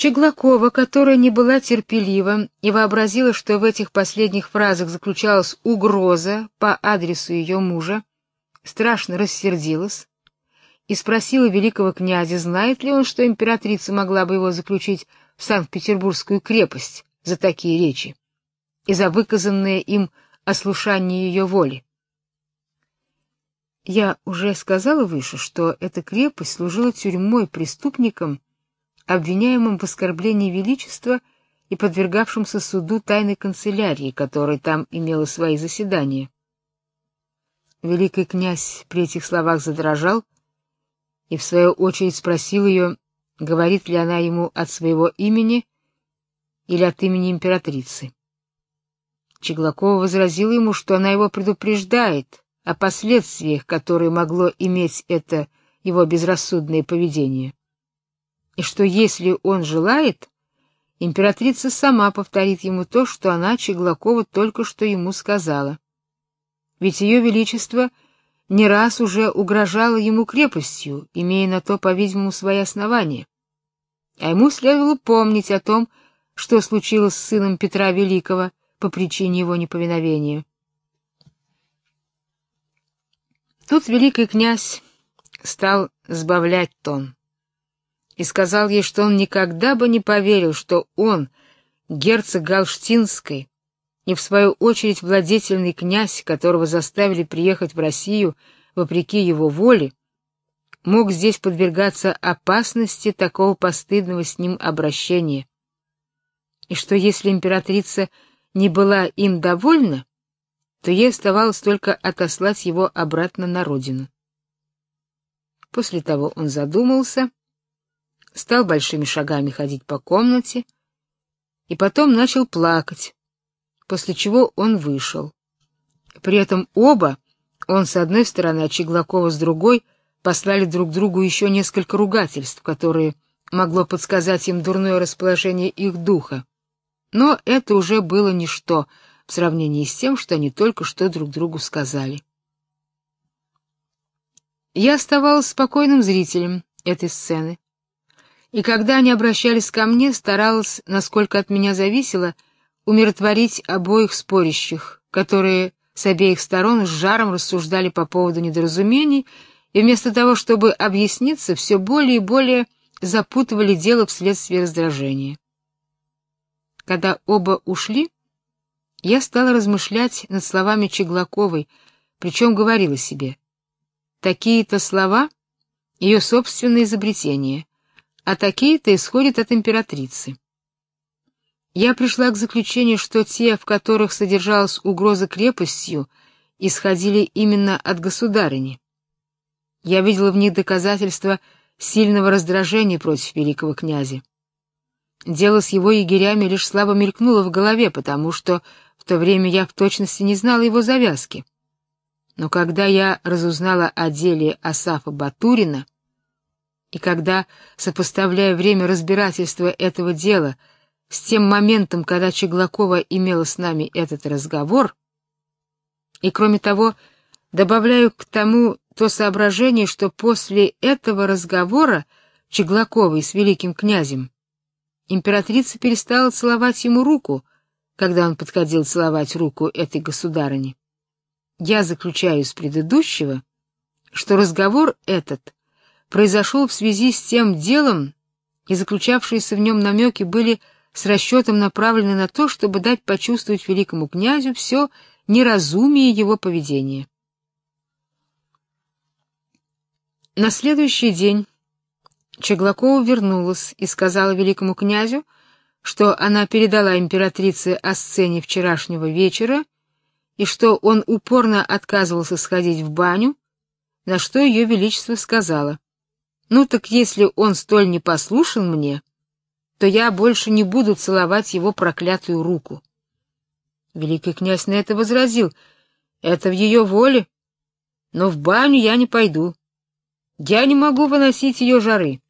Чеглакова, которая не была терпелива и вообразила, что в этих последних фразах заключалась угроза по адресу ее мужа, страшно рассердилась и спросила великого князя, знает ли он, что императрица могла бы его заключить в Санкт-Петербургскую крепость за такие речи и за выказанное им ослушание ее воли. Я уже сказала выше, что эта крепость служила тюрьмой преступникам, обвиняемым в оскорблении величества и подвергавшимся суду тайной канцелярии, которая там имела свои заседания. Великий князь при этих словах задрожал и в свою очередь спросил ее, говорит ли она ему от своего имени или от имени императрицы. Чеглакова возразила ему, что она его предупреждает о последствиях, которые могло иметь это его безрассудное поведение. И что если он желает, императрица сама повторит ему то, что она Чеглакова только что ему сказала. Ведь ее величество не раз уже угрожало ему крепостью, имея на то, по-видимому, свои основания. А ему следовало помнить о том, что случилось с сыном Петра Великого по причине его неповиновения. Тут великий князь стал сбавлять тон и сказал ей, что он никогда бы не поверил, что он, герцог Галштинской, и в свою очередь владетельный князь, которого заставили приехать в Россию вопреки его воле, мог здесь подвергаться опасности такого постыдного с ним обращения. И что если императрица не была им довольна, то ей оставалось только отослать его обратно на родину. После того он задумался, стал большими шагами ходить по комнате и потом начал плакать, после чего он вышел. При этом оба, он с одной стороны, а Чеглакова с другой, послали друг другу еще несколько ругательств, которые могло подсказать им дурное расположение их духа. Но это уже было ничто в сравнении с тем, что они только что друг другу сказали. Я оставалась спокойным зрителем этой сцены. И когда они обращались ко мне, старалась, насколько от меня зависело, умиротворить обоих спорящих, которые с обеих сторон с жаром рассуждали по поводу недоразумений, и вместо того, чтобы объясниться, все более и более запутывали дело вследствие раздражения. Когда оба ушли, я стала размышлять над словами Чеглаковой, причем говорила себе: такие-то слова ее собственное изобретение, а такие-то исходят от императрицы. Я пришла к заключению, что те, в которых содержалась угроза крепостью, исходили именно от государыни. Я видела в них доказательства сильного раздражения против великого князя. Дело с его егерями лишь слабо мелькнуло в голове, потому что в то время я в точности не знала его завязки. Но когда я разузнала о деле Асафа Батурина, и когда, сопоставляя время разбирательства этого дела с тем моментом, когда Чеглакова имела с нами этот разговор, и кроме того, добавляю к тому то соображение, что после этого разговора Чеглаковой с великим князем императрица перестала целовать ему руку, когда он подходил целовать руку этой государыни. Я заключаю из предыдущего, что разговор этот произошел в связи с тем делом, и заключавшиеся в нем намеки были с расчетом направлены на то, чтобы дать почувствовать великому князю все неразумие его поведения. На следующий день Чеглакова вернулась и сказала великому князю, что она передала императрице о сцене вчерашнего вечера и что он упорно отказывался сходить в баню, на что ее величество сказала: "Ну так если он столь непослушен мне, то я больше не буду целовать его проклятую руку". Великий князь на это возразил: "Это в ее воле, но в баню я не пойду. Я не могу выносить ее жары".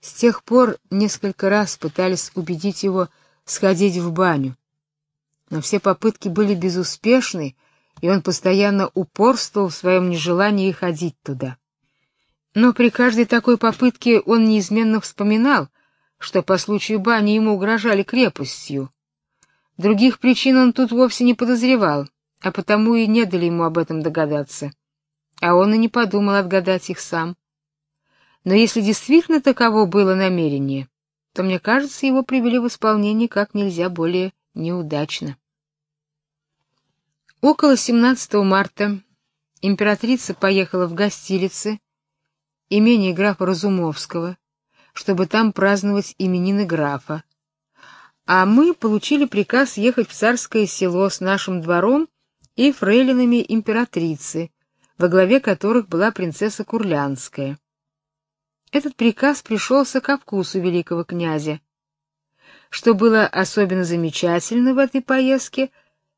С тех пор несколько раз пытались убедить его сходить в баню. Но все попытки были безуспешны, и он постоянно упорствовал в своем нежелании ходить туда. Но при каждой такой попытке он неизменно вспоминал, что по случаю бани ему угрожали крепостью. Других причин он тут вовсе не подозревал, а потому и не дали ему об этом догадаться. А он и не подумал отгадать их сам. Но если действительно таково было намерение, то, мне кажется, его привели в исполнение как нельзя более неудачно. Около 17 марта императрица поехала в гостилицы, имение графа Разумовского, чтобы там праздновать именины графа. А мы получили приказ ехать в царское село с нашим двором и фрейлинами императрицы, во главе которых была принцесса Курлянская. Этот приказ пришелся ко вкусу великого князя. Что было особенно замечательно в этой поездке,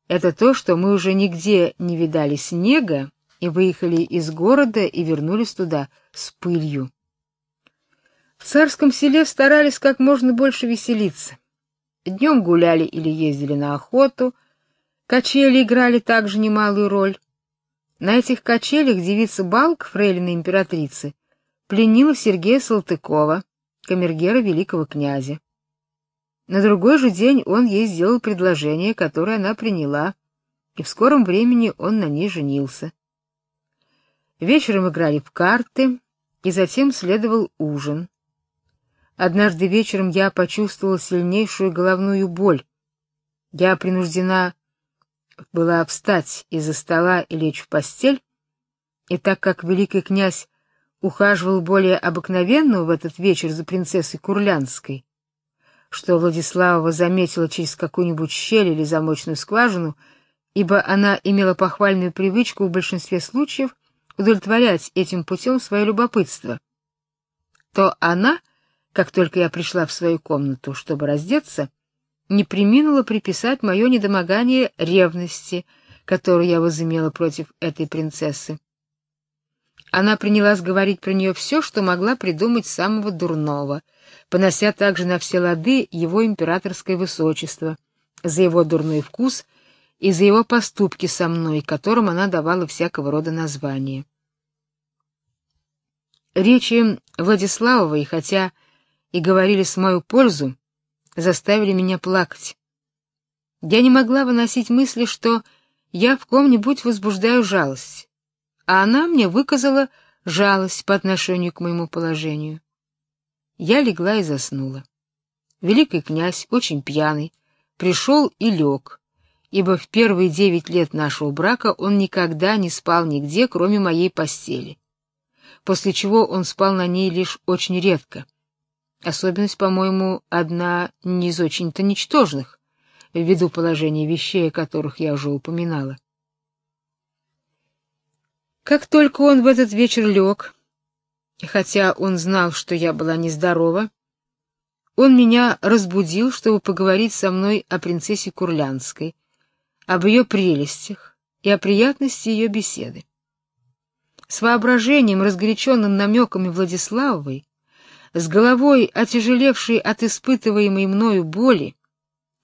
это то, что мы уже нигде не видали снега и выехали из города и вернулись туда с пылью. В царском селе старались как можно больше веселиться. Днем гуляли или ездили на охоту, качели играли также немалую роль. На этих качелях девица Балк, фрейлина императрицы, пленила Сергея Салтыкова, камергера великого князя. На другой же день он ей сделал предложение, которое она приняла, и в скором времени он на ней женился. Вечером играли в карты, и затем следовал ужин. Однажды вечером я почувствовала сильнейшую головную боль. Я принуждена была встать из-за стола и лечь в постель, и так как великий князь ухаживал более обыкновенного в этот вечер за принцессой Курлянской, что Владислава заметила через какую-нибудь щель или замочную скважину, ибо она имела похвальную привычку в большинстве случаев удовлетворять этим путем свое любопытство, то она как только я пришла в свою комнату, чтобы раздеться, не преминула приписать мое недомогание ревности, которую я возымела против этой принцессы. Она принялась говорить про нее все, что могла придумать самого дурного, понося также на все лады его императорское высочество за его дурной вкус и за его поступки со мной, которым она давала всякого рода названия. Речи Владиславовой, хотя и говорили с мою пользу, заставили меня плакать. Я не могла выносить мысли, что я в ком-нибудь возбуждаю жалость, а она мне выказала жалость по отношению к моему положению. Я легла и заснула. Великий князь, очень пьяный, пришел и лег, ибо в первые девять лет нашего брака он никогда не спал нигде, кроме моей постели, после чего он спал на ней лишь очень редко. Особенность, по-моему, одна не из очень-то ничтожных, ввиду положения вещей, о которых я уже упоминала. Как только он в этот вечер лег, хотя он знал, что я была нездорова, он меня разбудил, чтобы поговорить со мной о принцессе Курлянской, об ее прелестях и о приятности ее беседы. С воображением, разгоряченным намеками Владиславовой, с головой, отяжелевшей от испытываемой мною боли,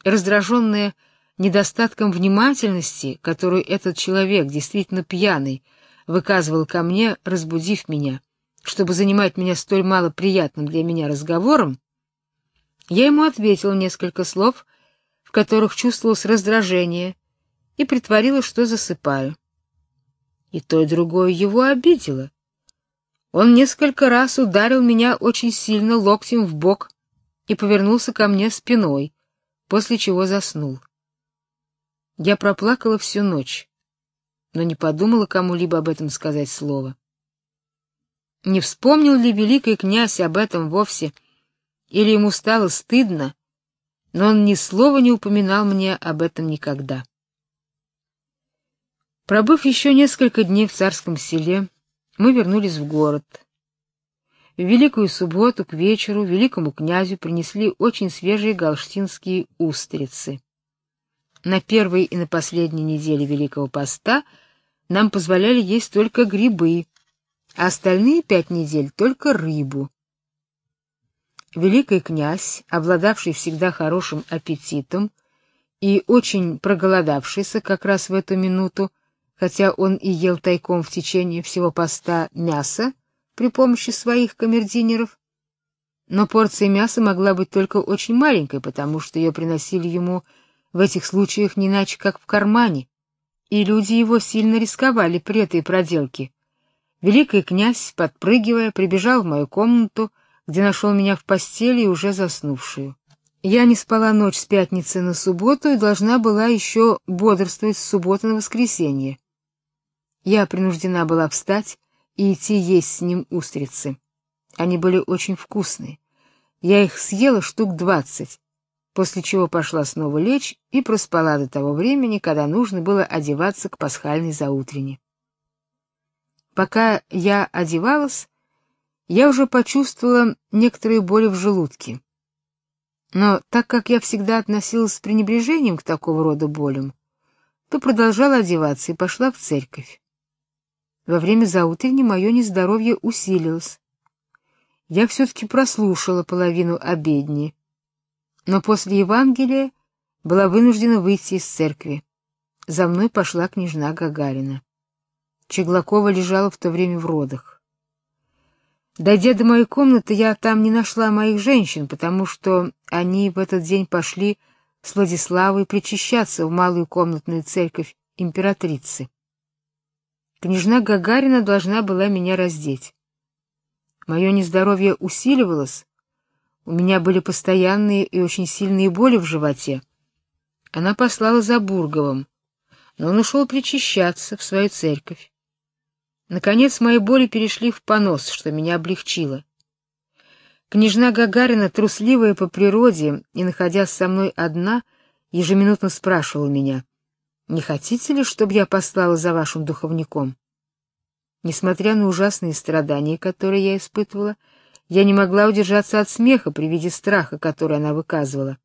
раздраженная недостатком внимательности, которую этот человек, действительно пьяный, выказывал ко мне, разбудив меня, чтобы занимать меня столь мало приятным для меня разговором, я ему ответил несколько слов, в которых чувствовалось раздражение, и притворилась, что засыпаю. И то и другое его обидело. Он несколько раз ударил меня очень сильно локтем в бок и повернулся ко мне спиной, после чего заснул. Я проплакала всю ночь, но не подумала кому-либо об этом сказать слово. Не вспомнил ли великий князь об этом вовсе, или ему стало стыдно, но он ни слова не упоминал мне об этом никогда. Пробыв еще несколько дней в царском селе, мы вернулись в город. В Великую субботу к вечеру великому князю принесли очень свежие галштинские устрицы. На первой и на последней неделе Великого поста нам позволяли есть только грибы, а остальные пять недель только рыбу. Великий князь, обладавший всегда хорошим аппетитом и очень проголодавшийся как раз в эту минуту, хотя он и ел тайком в течение всего поста мясо при помощи своих камердинеров, но порция мяса могла быть только очень маленькой, потому что ее приносили ему в этих случаях не иначе, как в кармане, и люди его сильно рисковали при этой проделке. Великий князь, подпрыгивая, прибежал в мою комнату, где нашел меня в постели уже заснувшую. Я не спала ночь с пятницы на субботу и должна была еще бодрствовать с субботы на воскресенье. Я принуждена была встать и идти есть с ним устрицы. Они были очень вкусные. Я их съела штук двадцать, после чего пошла снова лечь и проспала до того времени, когда нужно было одеваться к пасхальной заутрене. Пока я одевалась, я уже почувствовала некоторые боли в желудке. Но так как я всегда относилась с пренебрежением к такого рода болям, то продолжала одеваться и пошла в церковь. Во время заутренней мое нездоровье усилилось. Я все-таки прослушала половину обедни, но после Евангелия была вынуждена выйти из церкви. За мной пошла княжна Гагарина. Чеглакова лежала в то время в родах. Дойдя до моей комнаты, я там не нашла моих женщин, потому что они в этот день пошли с Владиславой причащаться в малую комнатную церковь императрицы. Княжна Гагарина должна была меня раздеть. Мое нездоровье усиливалось, у меня были постоянные и очень сильные боли в животе. Она послала за Бурговым, но он ушел причащаться в свою церковь. Наконец мои боли перешли в понос, что меня облегчило. Княжна Гагарина, трусливая по природе и находясь со мной одна, ежеминутно спрашивала меня: "Не хотите ли, чтобы я послала за вашим духовником?" Несмотря на ужасные страдания, которые я испытывала, я не могла удержаться от смеха при виде страха, который она выказывала.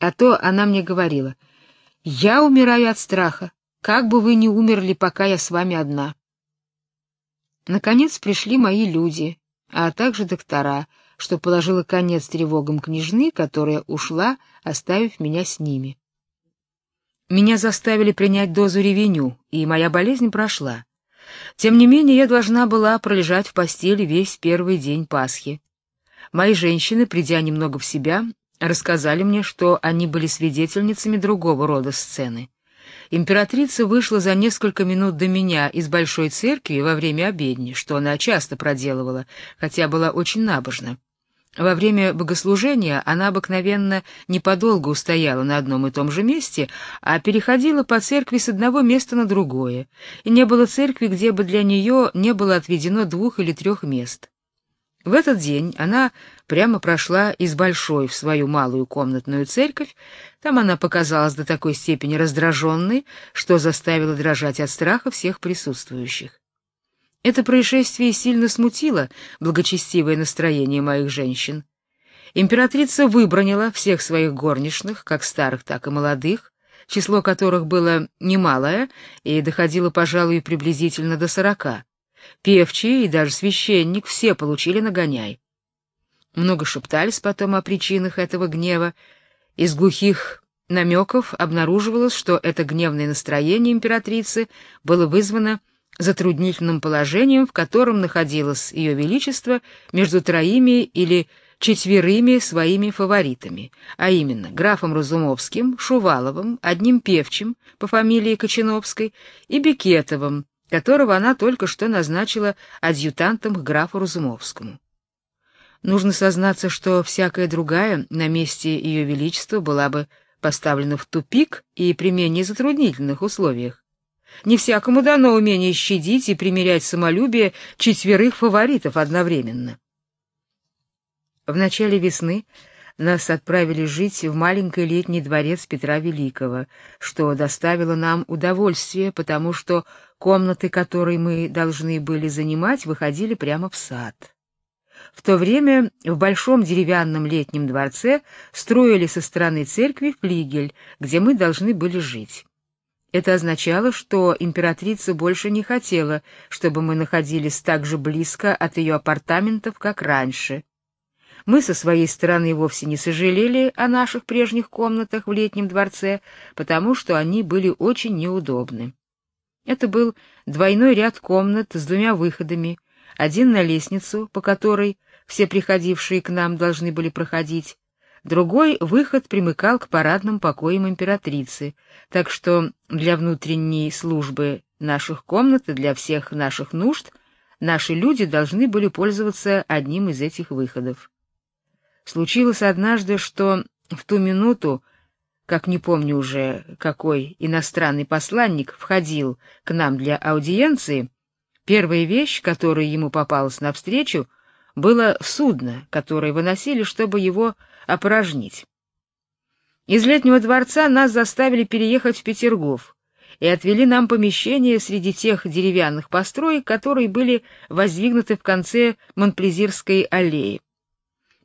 А то она мне говорила: "Я умираю от страха, как бы вы ни умерли, пока я с вами одна". Наконец пришли мои люди, а также доктора, что положило конец тревогам княжны, которая ушла, оставив меня с ними. Меня заставили принять дозу ревеню, и моя болезнь прошла. Тем не менее, я должна была пролежать в постели весь первый день Пасхи. Мои женщины, придя немного в себя, рассказали мне, что они были свидетельницами другого рода сцены. Императрица вышла за несколько минут до меня из большой церкви во время обедни, что она часто проделывала, хотя была очень набожна. Во время богослужения она обыкновенно не подолгу устояла на одном и том же месте, а переходила по церкви с одного места на другое, и не было церкви, где бы для нее не было отведено двух или трех мест. В этот день она прямо прошла из большой в свою малую комнатную церковь. Там она показалась до такой степени раздраженной, что заставила дрожать от страха всех присутствующих. Это происшествие сильно смутило благочестивое настроение моих женщин. Императрица выбронила всех своих горничных, как старых, так и молодых, число которых было немалое и доходило, пожалуй, приблизительно до сорока. Певчие и даже священник все получили нагоняй. Много шептались потом о причинах этого гнева. Из глухих намеков обнаруживалось, что это гневное настроение императрицы было вызвано затруднительным положением, в котором находилось ее величество между троими или четверыми своими фаворитами, а именно графом Разумовским, Шуваловым, одним певчим по фамилии Кочановской и Бекетовым, которого она только что назначила адъютантом к графу Разумовскому. Нужно сознаться, что всякая другая на месте ее величества была бы поставлена в тупик и при менее затруднительных условиях. Не всякому дано умение щадить и примирять самолюбие четверых фаворитов одновременно. В начале весны нас отправили жить в маленький летний дворец Петра Великого, что доставило нам удовольствие, потому что комнаты, которые мы должны были занимать, выходили прямо в сад. В то время в большом деревянном летнем дворце строили со стороны церкви флигель, где мы должны были жить. Это означало, что императрица больше не хотела, чтобы мы находились так же близко от ее апартаментов, как раньше. Мы со своей стороны вовсе не сожалели о наших прежних комнатах в летнем дворце, потому что они были очень неудобны. Это был двойной ряд комнат с двумя выходами, один на лестницу, по которой все приходившие к нам должны были проходить, другой выход примыкал к парадным покоям императрицы, так что для внутренней службы наших комнат и для всех наших нужд наши люди должны были пользоваться одним из этих выходов. Случилось однажды, что в ту минуту, как не помню уже, какой иностранный посланник входил к нам для аудиенции, первая вещь, которая ему попалась навстречу, было судно, которое выносили, чтобы его опорожнить. Из летнего дворца нас заставили переехать в Петергоф и отвели нам помещение среди тех деревянных построек, которые были воздвигнуты в конце Монплезирской аллеи.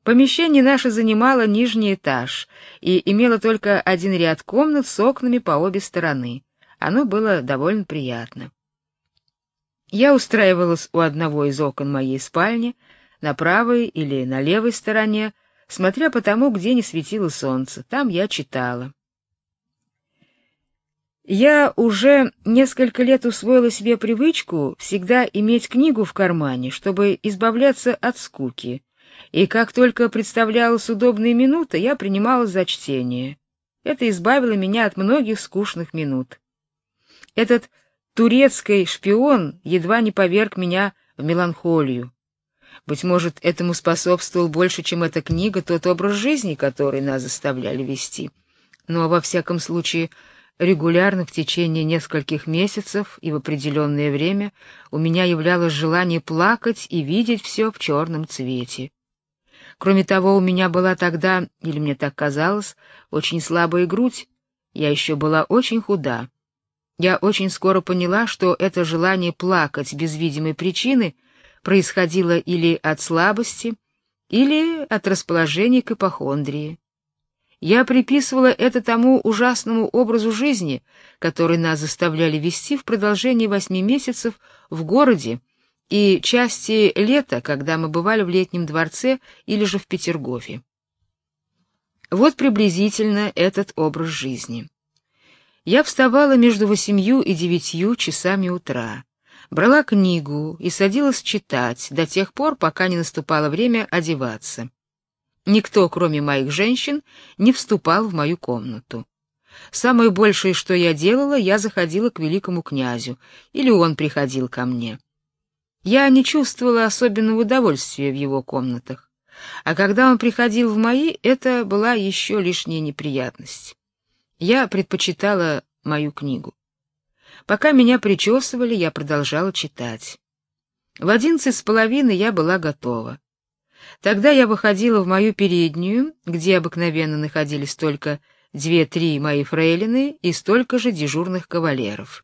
Помещение наше занимало нижний этаж и имело только один ряд комнат с окнами по обе стороны. Оно было довольно приятно. Я устраивалась у одного из окон моей спальни, на правой или на левой стороне, смотря по тому, где не светило солнце. Там я читала. Я уже несколько лет усвоила себе привычку всегда иметь книгу в кармане, чтобы избавляться от скуки и как только представлялась удобная минута, я принималась за чтение. Это избавило меня от многих скучных минут. Этот турецкий шпион едва не поверг меня в меланхолию. Быть может, этому способствовал больше, чем эта книга, тот образ жизни, который нас заставляли вести. Но во всяком случае, регулярно в течение нескольких месяцев и в определенное время у меня являлось желание плакать и видеть все в черном цвете. Кроме того, у меня была тогда, или мне так казалось, очень слабая грудь. Я еще была очень худа. Я очень скоро поняла, что это желание плакать без видимой причины происходило или от слабости, или от расположения к ипохондрии. Я приписывала это тому ужасному образу жизни, который нас заставляли вести в продолжении восьми месяцев в городе, и части лета, когда мы бывали в летнем дворце или же в Петергофе. Вот приблизительно этот образ жизни. Я вставала между восемью и девятью часами утра, брала книгу и садилась читать до тех пор, пока не наступало время одеваться. Никто, кроме моих женщин, не вступал в мою комнату. Самое большее, что я делала, я заходила к великому князю, или он приходил ко мне. Я не чувствовала особенного удовольствия в его комнатах, а когда он приходил в мои, это была еще лишняя неприятность. Я предпочитала мою книгу. Пока меня причесывали, я продолжала читать. В одиннадцать с половиной я была готова. Тогда я выходила в мою переднюю, где обыкновенно находились только две-три мои фрейлины и столько же дежурных кавалеров.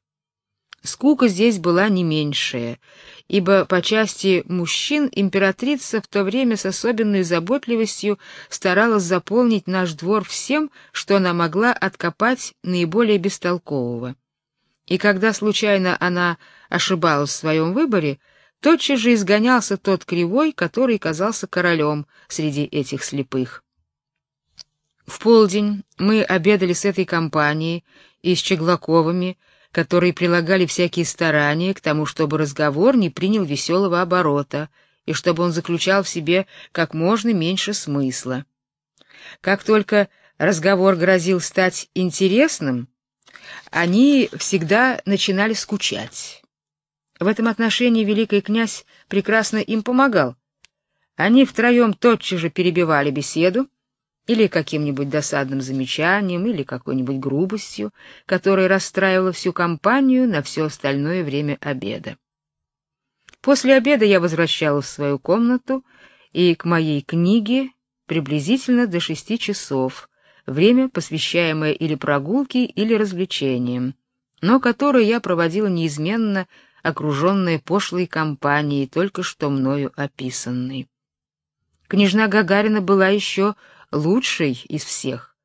Скука здесь была не меньшая, ибо по части мужчин императрица в то время с особенной заботливостью старалась заполнить наш двор всем, что она могла откопать наиболее бестолкового. И когда случайно она ошибалась в своем выборе, тотчас же изгонялся тот кривой, который казался королем среди этих слепых. В полдень мы обедали с этой компанией и с Чеглаковыми, которые прилагали всякие старания к тому, чтобы разговор не принял веселого оборота и чтобы он заключал в себе как можно меньше смысла. Как только разговор грозил стать интересным, они всегда начинали скучать. В этом отношении великий князь прекрасно им помогал. Они втроем тотчас же перебивали беседу, или каким-нибудь досадным замечанием, или какой-нибудь грубостью, которая расстраивала всю компанию на все остальное время обеда. После обеда я возвращалась в свою комнату и к моей книге приблизительно до шести часов, время, посвящаемое или прогулке, или развлечениям, но которое я проводила неизменно, окруженная пошлой компанией, только что мною описанной. Княжна Гагарина была еще лучшей из всех,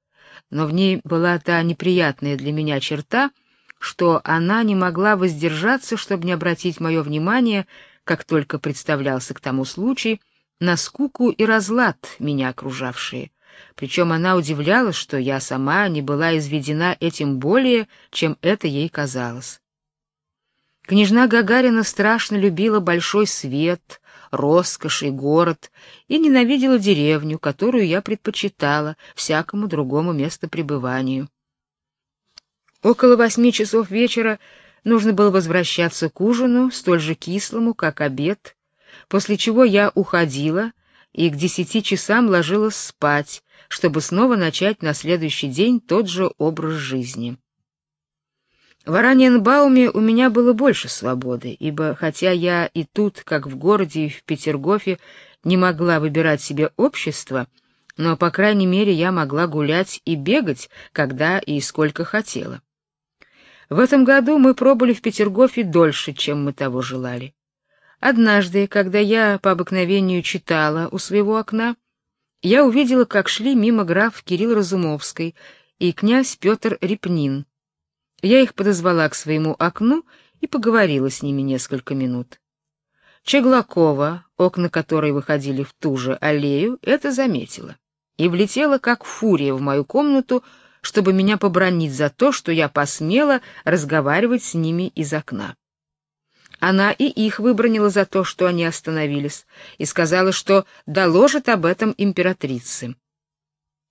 но в ней была та неприятная для меня черта, что она не могла воздержаться, чтобы не обратить мое внимание, как только представлялся к тому случай, на скуку и разлад меня окружавшие. Причем она удивлялась, что я сама не была изведена этим более, чем это ей казалось. Княжна Гагарина страшно любила большой свет, роскошь и город, и ненавидела деревню, которую я предпочитала всякому другому местопребыванию. Около восьми часов вечера нужно было возвращаться к ужину, столь же кислому, как обед, после чего я уходила и к десяти часам ложилась спать, чтобы снова начать на следующий день тот же образ жизни. В Араньенбауме у меня было больше свободы, ибо хотя я и тут, как в городе и в Петергофе, не могла выбирать себе общество, но по крайней мере я могла гулять и бегать, когда и сколько хотела. В этом году мы пробыли в Петергофе дольше, чем мы того желали. Однажды, когда я по обыкновению читала у своего окна, я увидела, как шли мимо граф Кирилл Разумовский и князь Петр Репнин. Я их подозвала к своему окну и поговорила с ними несколько минут. Чеглакова, окна которой выходили в ту же аллею, это заметила и влетела как фурия в мою комнату, чтобы меня побронить за то, что я посмела разговаривать с ними из окна. Она и их выбронила за то, что они остановились, и сказала, что доложит об этом императрице.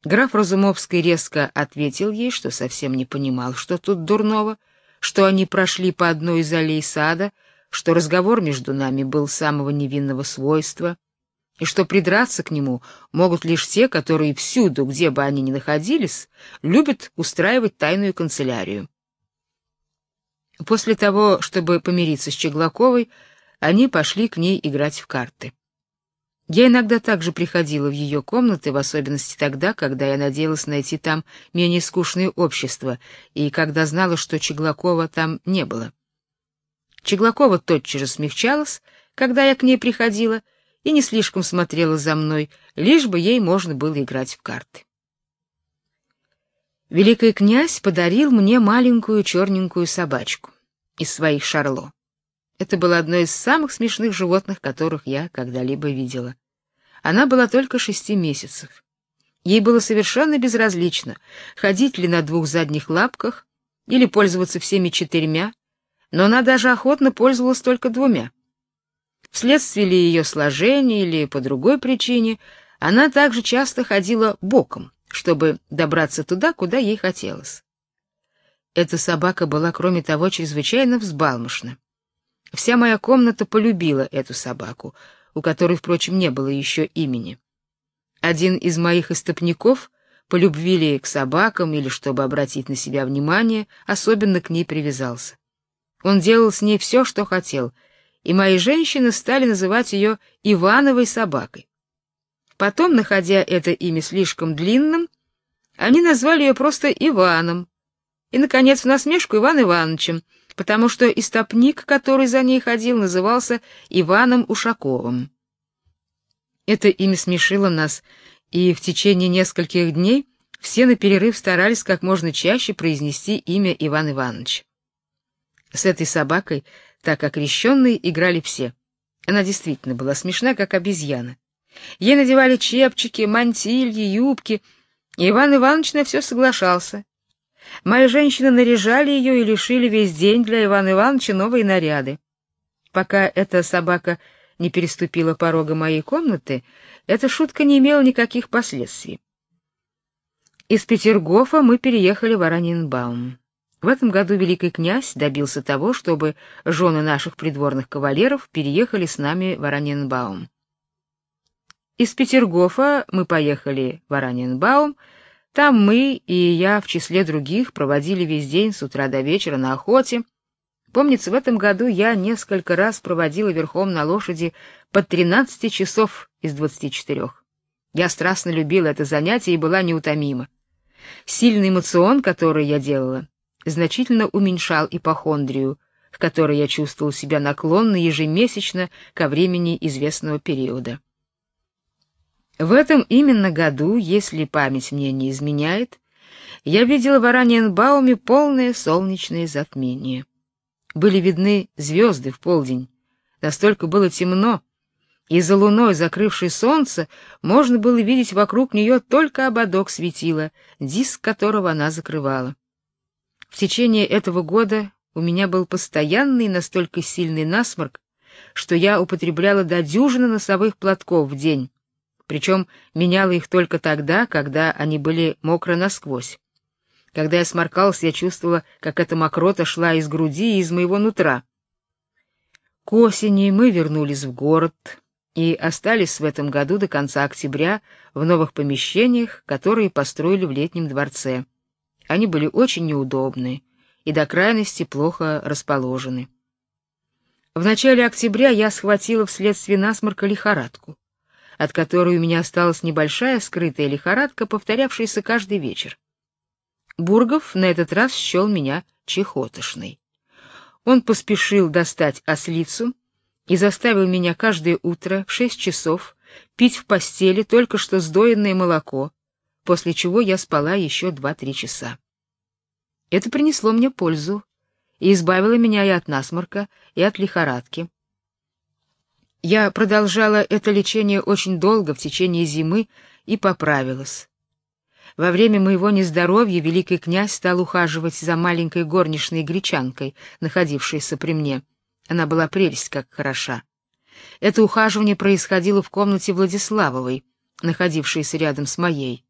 Граф Разумовский резко ответил ей, что совсем не понимал, что тут дурного, что они прошли по одной из аллей сада, что разговор между нами был самого невинного свойства, и что придраться к нему могут лишь те, которые всюду, где бы они ни находились, любят устраивать тайную канцелярию. После того, чтобы помириться с Чеглаковой, они пошли к ней играть в карты. Я иногда также приходила в ее комнаты, в особенности тогда, когда я надеялась найти там менее скучное общество, и когда знала, что Чеглакова там не было. Чеглакова тотчас же смягчалась, когда я к ней приходила, и не слишком смотрела за мной, лишь бы ей можно было играть в карты. Великий князь подарил мне маленькую черненькую собачку из своих шарло. Это было одно из самых смешных животных, которых я когда-либо видела. Она была только шести месяцев. Ей было совершенно безразлично, ходить ли на двух задних лапках или пользоваться всеми четырьмя, но она даже охотно пользовалась только двумя. Вследствие ли ее сложения или по другой причине, она также часто ходила боком, чтобы добраться туда, куда ей хотелось. Эта собака была, кроме того, чрезвычайно взбалмошна. Вся моя комната полюбила эту собаку, у которой, впрочем, не было еще имени. Один из моих истопников, по любви ли к собакам или чтобы обратить на себя внимание, особенно к ней привязался. Он делал с ней все, что хотел, и мои женщины стали называть ее Ивановой собакой. Потом, находя это имя слишком длинным, они назвали ее просто Иваном. И наконец, в насмешку Иван Ивановичем, потому что истопник, который за ней ходил, назывался Иваном Ушаковым. Это имя смешило нас, и в течение нескольких дней все на перерыв старались как можно чаще произнести имя Иван Иванович. С этой собакой, так окрещенной, играли все. Она действительно была смешна, как обезьяна. Ей надевали чепчики, мантильи, юбки, и Иван Иванович на все соглашался. Мои женщины наряжали ее и лишили весь день для Ивана Ивановича новые наряды. Пока эта собака не переступила порога моей комнаты, эта шутка не имела никаких последствий. Из Петергофа мы переехали в Аранинбаум. В этом году великий князь добился того, чтобы жены наших придворных кавалеров переехали с нами в Аранинбаум. Из Петергофа мы поехали в Аранинбаум. Там мы и я в числе других проводили весь день с утра до вечера на охоте. Помнится, в этом году я несколько раз проводила верхом на лошади по 13 часов из 24. Я страстно любила это занятие и была неутомима. Сильный эмоцион, который я делала, значительно уменьшал ипохондрию, к которой я чувствовал себя наклонной ежемесячно ко времени известного периода. В этом именно году, если память мне не изменяет, я видела в Араньенбауме полное солнечное затмение. Были видны звезды в полдень. Настолько было темно, и за луной, закрывшей солнце, можно было видеть вокруг нее только ободок светила, диск которого она закрывала. В течение этого года у меня был постоянный настолько сильный насморк, что я употребляла до дюжины носовых платков в день, причем меняла их только тогда, когда они были мокры насквозь. Когда я сморкалась, я чувствовала, как эта мокрота шла из груди и из моего нутра. К осени мы вернулись в город и остались в этом году до конца октября в новых помещениях, которые построили в летнем дворце. Они были очень неудобны и до крайности плохо расположены. В начале октября я схватила вследствие насморка лихорадку, от которой у меня осталась небольшая скрытая лихорадка, повторявшаяся каждый вечер. Бургов на этот раз счел меня чехотошной. Он поспешил достать ослицу и заставил меня каждое утро в шесть часов пить в постели только что сдоенное молоко, после чего я спала еще два-три часа. Это принесло мне пользу и избавило меня и от насморка, и от лихорадки. Я продолжала это лечение очень долго в течение зимы и поправилась. Во время моего нездоровья великий князь стал ухаживать за маленькой горничной гречанкой, находившейся при мне. Она была прелесть как хороша. Это ухаживание происходило в комнате Владиславовой, находившейся рядом с моей.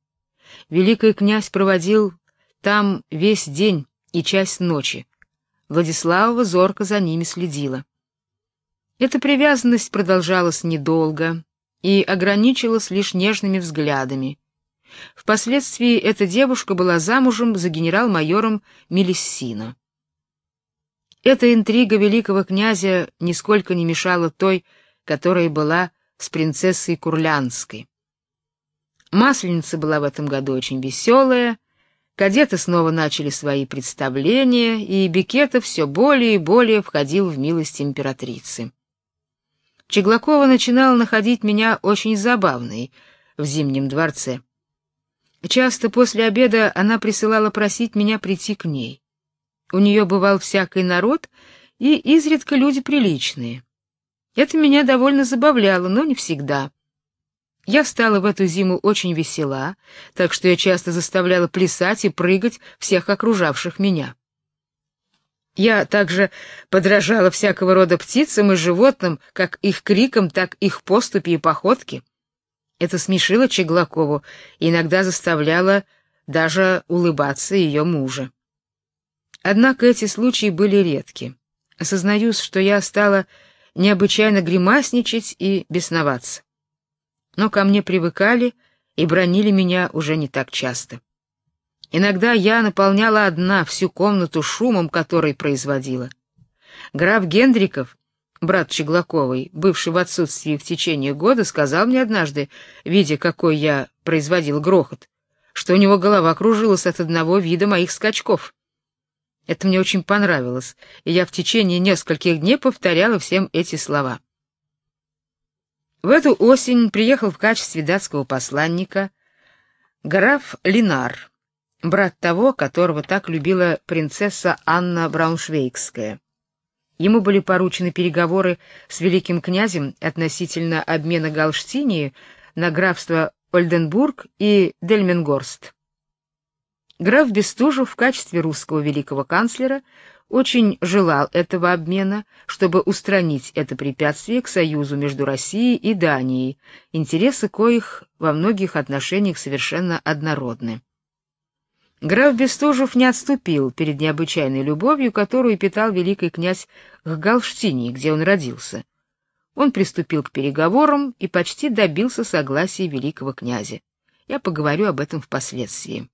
Великий князь проводил там весь день и часть ночи. Владиславова зорко за ними следила. Эта привязанность продолжалась недолго и ограничилась лишь нежными взглядами. Впоследствии эта девушка была замужем за генерал-майором Мелиссино. Эта интрига великого князя нисколько не мешала той, которая была с принцессой Курлянской. Масленица была в этом году очень веселая, кадеты снова начали свои представления, и Бекетов все более и более входил в милость императрицы. Чеглакова начинала находить меня очень забавной в Зимнем дворце. Часто после обеда она присылала просить меня прийти к ней. У нее бывал всякий народ и изредка люди приличные. Это меня довольно забавляло, но не всегда. Я стала в эту зиму очень весела, так что я часто заставляла плясать и прыгать всех окружавших меня. Я также подражала всякого рода птицам и животным, как их крикам, так их поступи и походке. Это смешило Чеглакову и иногда заставляло даже улыбаться ее мужа. Однако эти случаи были редки. Осознаюсь, что я стала необычайно гримасничать и бесноваться. Но ко мне привыкали и бронили меня уже не так часто. Иногда я наполняла одна всю комнату шумом, который производила. Граф Гендриков брат Чеглаковой, бывший в отсутствии в течение года, сказал мне однажды, видя, какой я производил грохот, что у него голова кружилась от одного вида моих скачков. Это мне очень понравилось, и я в течение нескольких дней повторяла всем эти слова. В эту осень приехал в качестве датского посланника граф Линар, брат того, которого так любила принцесса Анна Брауншвейгская. Ему были поручены переговоры с великим князем относительно обмена Галштинии на графство Ольденбург и Дельменгорст. Граф Бестужев в качестве русского великого канцлера очень желал этого обмена, чтобы устранить это препятствие к союзу между Россией и Данией, интересы коих во многих отношениях совершенно однородны. Граф Бестужев не отступил перед необычайной любовью, которую питал великий князь к Галштине, где он родился. Он приступил к переговорам и почти добился согласия великого князя. Я поговорю об этом впоследствии.